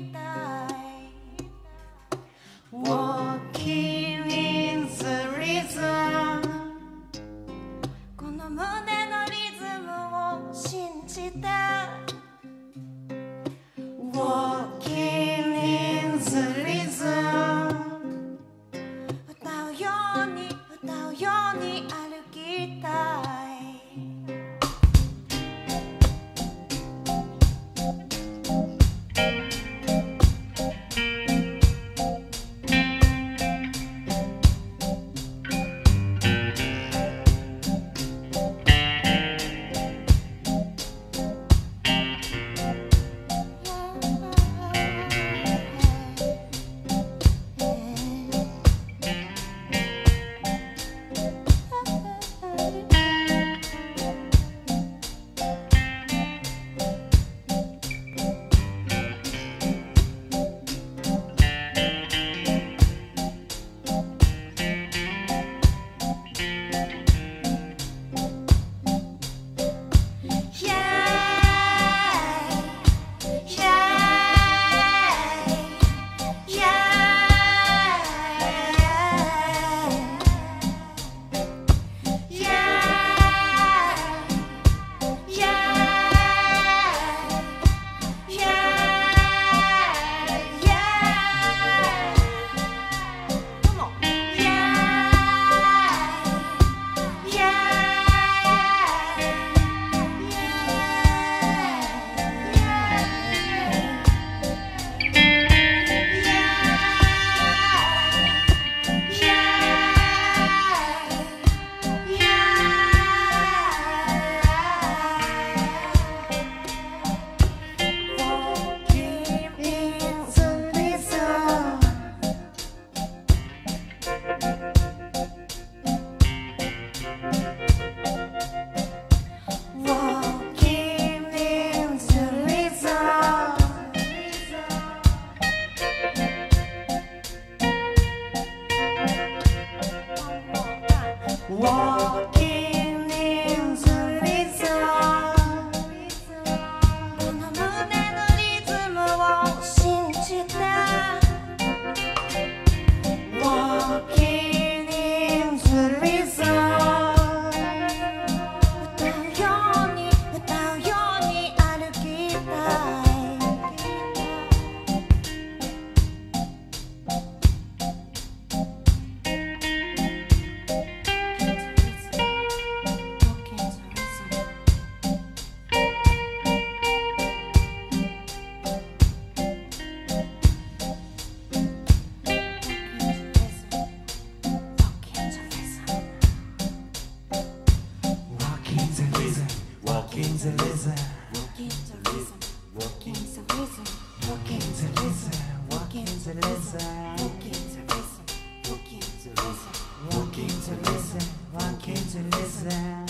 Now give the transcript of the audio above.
kita Walking to listen. Walking to listen. Walking to listen. Walking to listen. Walking to listen. Walking to listen. Walking to listen. Walking to listen. Walking.